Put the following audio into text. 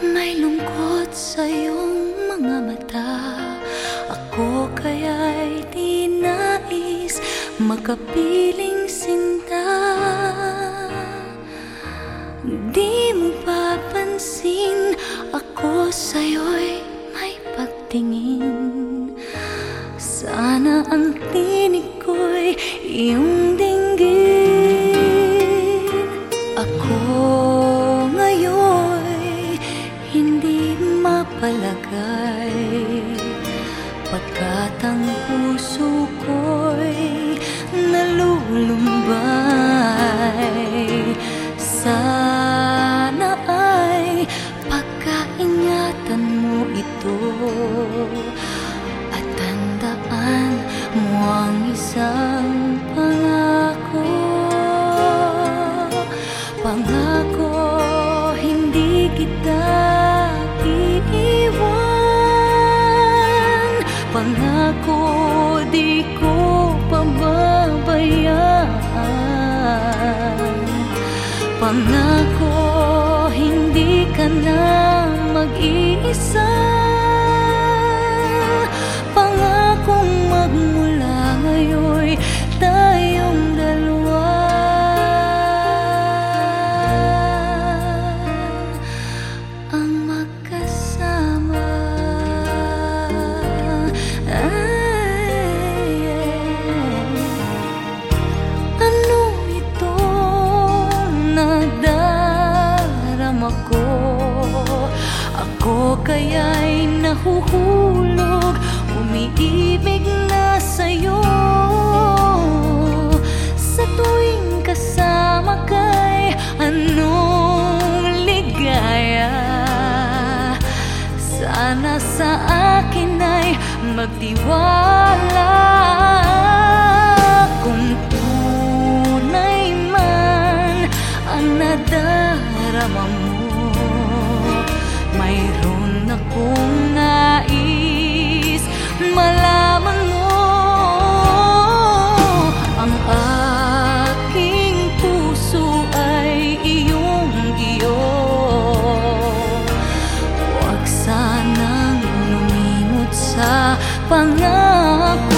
May lungkot sa iyong mga mata? Ako kaya'y di nais makapiling sinta Di mo papansin ako sa'yo'y palagay. Pagkat ang puso ko'y nalulumbay Sana ay pagkaingatan mo ito At tandaan mo ang isang pangako. Pangako hindi kita Pangako di ko pababayaan. Pangako hindi ka na mag-iisa kaya'y nahuhulog. Umiibig na sa'yo. Sa tuwing kasama kay Anong ligaya? Sana sa akin ay magtiwala pangako